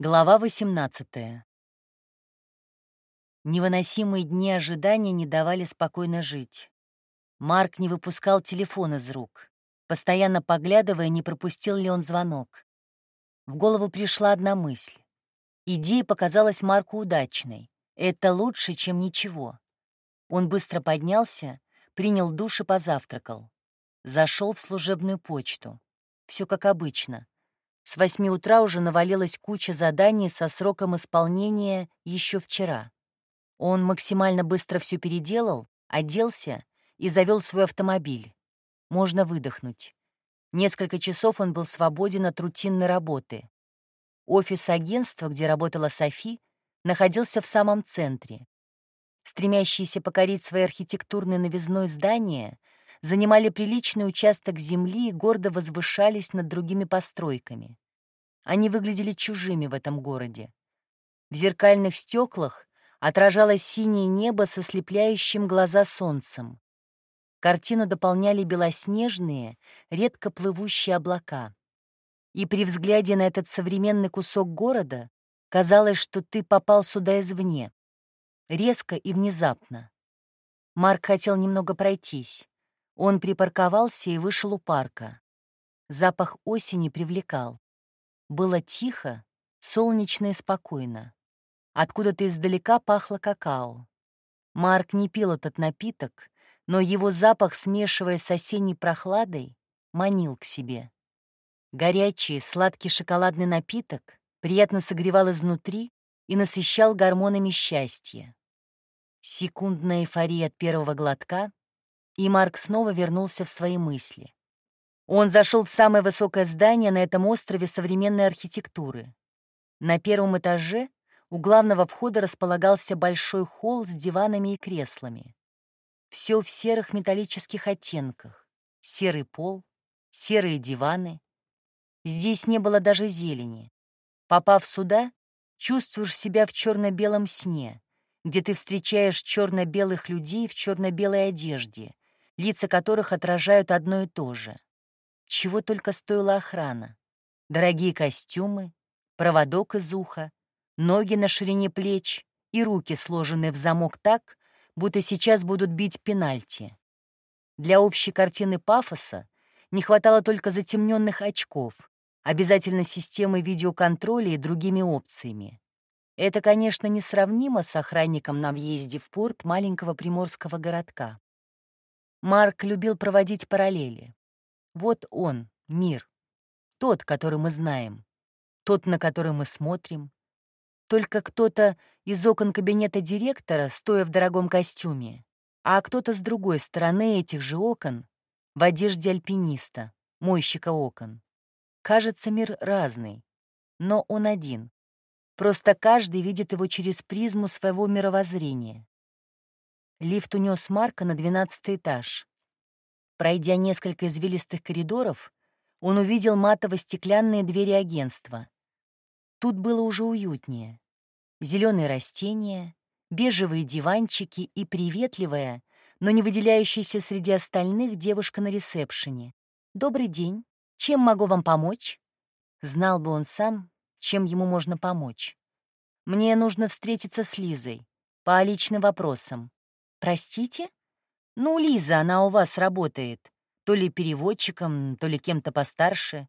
Глава 18 Невыносимые дни ожидания не давали спокойно жить. Марк не выпускал телефон из рук, постоянно поглядывая, не пропустил ли он звонок. В голову пришла одна мысль. Идея показалась Марку удачной. Это лучше, чем ничего. Он быстро поднялся, принял душ и позавтракал. Зашел в служебную почту. Все как обычно — с восьми утра уже навалилась куча заданий со сроком исполнения еще вчера. Он максимально быстро все переделал, оделся и завел свой автомобиль. Можно выдохнуть. Несколько часов он был свободен от рутинной работы. Офис агентства, где работала Софи, находился в самом центре. Стремящиеся покорить свои архитектурные новизной здания занимали приличный участок земли и гордо возвышались над другими постройками. Они выглядели чужими в этом городе. В зеркальных стеклах отражалось синее небо со слепляющим глаза солнцем. Картину дополняли белоснежные, редко плывущие облака. И при взгляде на этот современный кусок города казалось, что ты попал сюда извне. Резко и внезапно. Марк хотел немного пройтись. Он припарковался и вышел у парка. Запах осени привлекал. Было тихо, солнечно и спокойно. Откуда-то издалека пахло какао. Марк не пил этот напиток, но его запах, смешиваясь с осенней прохладой, манил к себе. Горячий, сладкий шоколадный напиток приятно согревал изнутри и насыщал гормонами счастья. Секундная эйфория от первого глотка, и Марк снова вернулся в свои мысли. Он зашел в самое высокое здание на этом острове современной архитектуры. На первом этаже у главного входа располагался большой холл с диванами и креслами. Все в серых металлических оттенках. Серый пол, серые диваны. Здесь не было даже зелени. Попав сюда, чувствуешь себя в черно-белом сне, где ты встречаешь черно-белых людей в черно-белой одежде, лица которых отражают одно и то же. Чего только стоила охрана. Дорогие костюмы, проводок из уха, ноги на ширине плеч и руки, сложенные в замок так, будто сейчас будут бить пенальти. Для общей картины пафоса не хватало только затемненных очков, обязательно системы видеоконтроля и другими опциями. Это, конечно, несравнимо с охранником на въезде в порт маленького приморского городка. Марк любил проводить параллели. Вот он, мир. Тот, который мы знаем. Тот, на который мы смотрим. Только кто-то из окон кабинета директора, стоя в дорогом костюме, а кто-то с другой стороны этих же окон, в одежде альпиниста, мойщика окон. Кажется, мир разный, но он один. Просто каждый видит его через призму своего мировоззрения. Лифт унес Марка на двенадцатый этаж. Пройдя несколько извилистых коридоров, он увидел матово-стеклянные двери агентства. Тут было уже уютнее. Зеленые растения, бежевые диванчики и приветливая, но не выделяющаяся среди остальных девушка на ресепшене. «Добрый день. Чем могу вам помочь?» Знал бы он сам, чем ему можно помочь. «Мне нужно встретиться с Лизой. По личным вопросам. «Простите?» «Ну, Лиза, она у вас работает. То ли переводчиком, то ли кем-то постарше».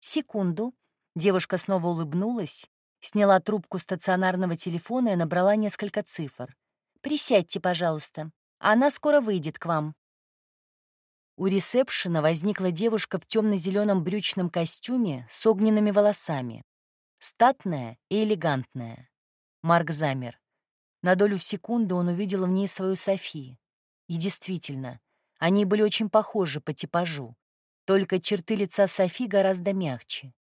«Секунду». Девушка снова улыбнулась, сняла трубку стационарного телефона и набрала несколько цифр. «Присядьте, пожалуйста. Она скоро выйдет к вам». У ресепшена возникла девушка в темно-зеленом брючном костюме с огненными волосами. Статная и элегантная. Марк замер. На долю секунды он увидел в ней свою Софи. И действительно, они были очень похожи по типажу, только черты лица Софи гораздо мягче.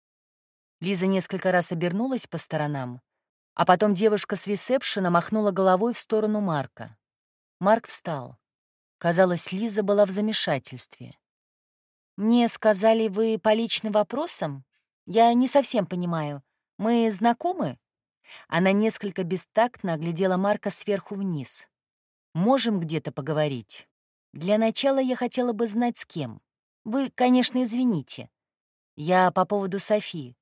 Лиза несколько раз обернулась по сторонам, а потом девушка с ресепшена махнула головой в сторону Марка. Марк встал. Казалось, Лиза была в замешательстве. «Мне сказали, вы по личным вопросам? Я не совсем понимаю. Мы знакомы?» Она несколько бестактно оглядела Марка сверху вниз. «Можем где-то поговорить? Для начала я хотела бы знать, с кем. Вы, конечно, извините. Я по поводу Софии.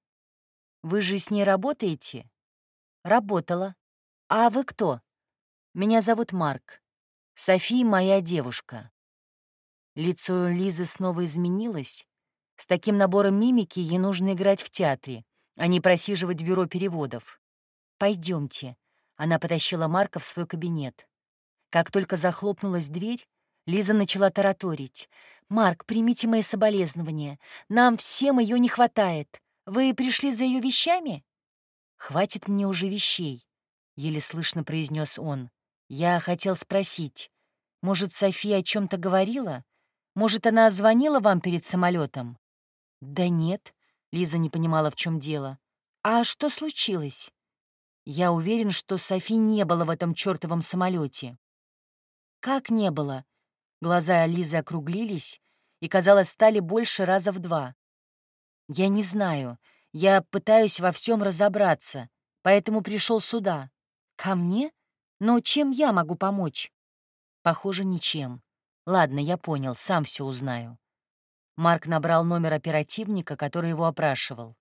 Вы же с ней работаете? Работала. А вы кто? Меня зовут Марк. София моя девушка. Лицо Лизы снова изменилось. С таким набором мимики ей нужно играть в театре, а не просиживать в бюро переводов. Пойдемте. Она потащила Марка в свой кабинет. Как только захлопнулась дверь, Лиза начала тараторить. «Марк, примите мои соболезнования. Нам всем ее не хватает. Вы пришли за ее вещами?» «Хватит мне уже вещей», — еле слышно произнес он. «Я хотел спросить, может, София о чем то говорила? Может, она звонила вам перед самолетом? «Да нет», — Лиза не понимала, в чем дело. «А что случилось?» «Я уверен, что Софи не было в этом чертовом самолете. «Как не было?» Глаза Лизы округлились и, казалось, стали больше раза в два. «Я не знаю. Я пытаюсь во всем разобраться, поэтому пришел сюда. Ко мне? Но чем я могу помочь?» «Похоже, ничем. Ладно, я понял, сам все узнаю». Марк набрал номер оперативника, который его опрашивал.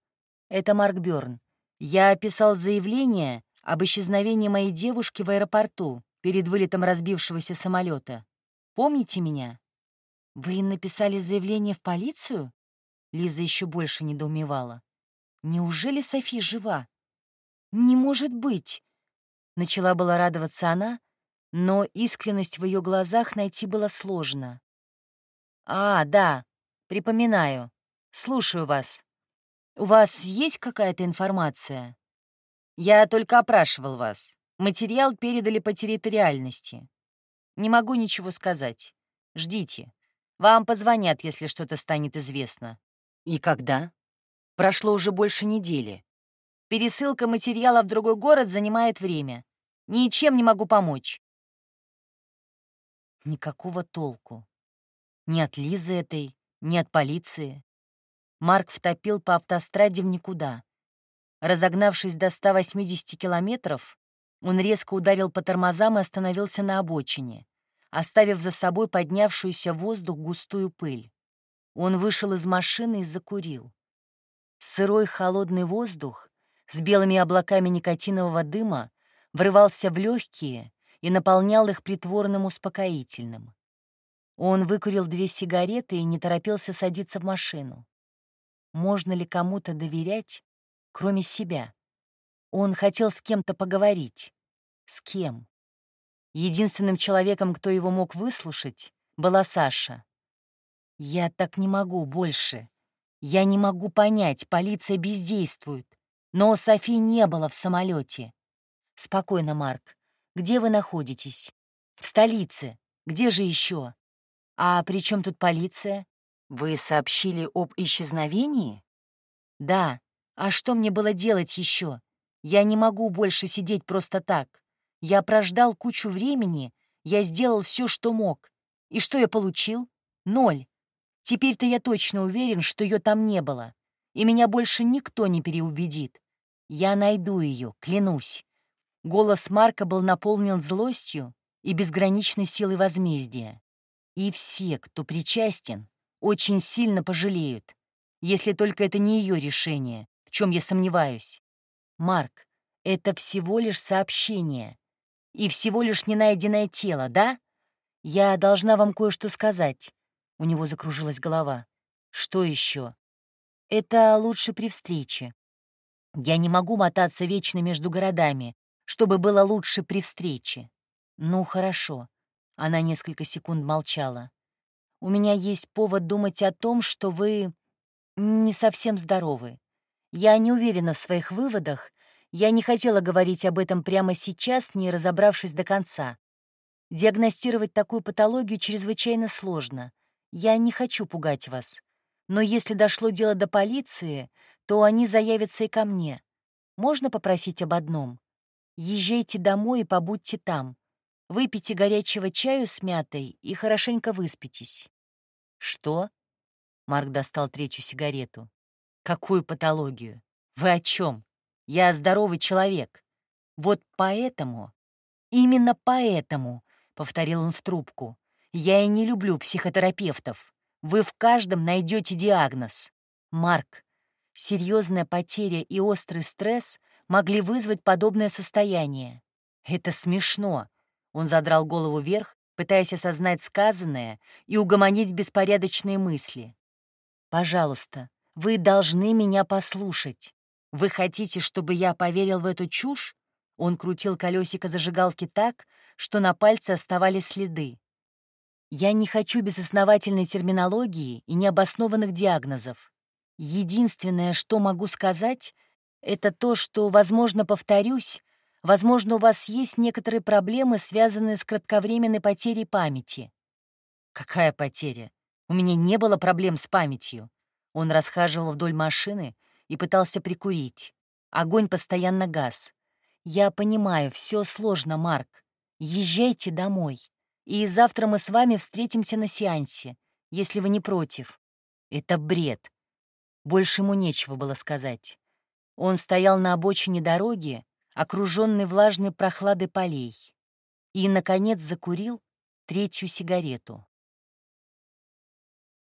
«Это Марк Бёрн. Я описал заявление об исчезновении моей девушки в аэропорту перед вылетом разбившегося самолета. Помните меня?» «Вы написали заявление в полицию?» Лиза еще больше недоумевала. «Неужели Софи жива?» «Не может быть!» Начала была радоваться она, но искренность в ее глазах найти было сложно. «А, да, припоминаю. Слушаю вас. У вас есть какая-то информация?» «Я только опрашивал вас. Материал передали по территориальности. Не могу ничего сказать. Ждите. Вам позвонят, если что-то станет известно. И когда? Прошло уже больше недели. Пересылка материала в другой город занимает время. Ничем не могу помочь. Никакого толку. Ни от Лизы этой, ни от полиции. Марк втопил по автостраде в никуда. Разогнавшись до 180 километров, он резко ударил по тормозам и остановился на обочине, оставив за собой поднявшуюся в воздух густую пыль. Он вышел из машины и закурил. Сырой холодный воздух с белыми облаками никотинового дыма врывался в легкие и наполнял их притворным успокоительным. Он выкурил две сигареты и не торопился садиться в машину. Можно ли кому-то доверять, кроме себя? Он хотел с кем-то поговорить. С кем? Единственным человеком, кто его мог выслушать, была Саша. «Я так не могу больше. Я не могу понять, полиция бездействует. Но Софи не было в самолете. Спокойно, Марк. Где вы находитесь? В столице. Где же еще? А при чем тут полиция? Вы сообщили об исчезновении? Да. А что мне было делать еще? Я не могу больше сидеть просто так. Я прождал кучу времени, я сделал все, что мог. И что я получил? Ноль. Теперь-то я точно уверен, что ее там не было. И меня больше никто не переубедит. Я найду ее, клянусь. Голос Марка был наполнен злостью и безграничной силой возмездия. И все, кто причастен, очень сильно пожалеют, если только это не ее решение, в чем я сомневаюсь. Марк, это всего лишь сообщение. И всего лишь ненайденное тело, да? Я должна вам кое-что сказать. У него закружилась голова. Что еще? Это лучше при встрече. Я не могу мотаться вечно между городами, чтобы было лучше при встрече. Ну, хорошо. Она несколько секунд молчала. У меня есть повод думать о том, что вы не совсем здоровы. Я не уверена в своих выводах. Я не хотела говорить об этом прямо сейчас, не разобравшись до конца. Диагностировать такую патологию чрезвычайно сложно. Я не хочу пугать вас. Но если дошло дело до полиции, то они заявятся и ко мне. Можно попросить об одном? Езжайте домой и побудьте там. Выпейте горячего чаю с мятой и хорошенько выспитесь. Что? Марк достал третью сигарету. Какую патологию? Вы о чем? Я здоровый человек. Вот поэтому, именно поэтому, повторил он в трубку, я и не люблю психотерапевтов. Вы в каждом найдете диагноз. Марк, серьезная потеря и острый стресс могли вызвать подобное состояние. Это смешно. Он задрал голову вверх, пытаясь осознать сказанное и угомонить беспорядочные мысли. «Пожалуйста, вы должны меня послушать. Вы хотите, чтобы я поверил в эту чушь?» Он крутил колесико зажигалки так, что на пальце оставались следы. «Я не хочу безосновательной терминологии и необоснованных диагнозов. Единственное, что могу сказать, это то, что, возможно, повторюсь, возможно, у вас есть некоторые проблемы, связанные с кратковременной потерей памяти». «Какая потеря? У меня не было проблем с памятью». Он расхаживал вдоль машины и пытался прикурить. Огонь постоянно газ. «Я понимаю, все сложно, Марк. Езжайте домой. И завтра мы с вами встретимся на сеансе, если вы не против». Это бред. Больше ему нечего было сказать. Он стоял на обочине дороги, окруженный влажной прохладой полей, и, наконец, закурил третью сигарету.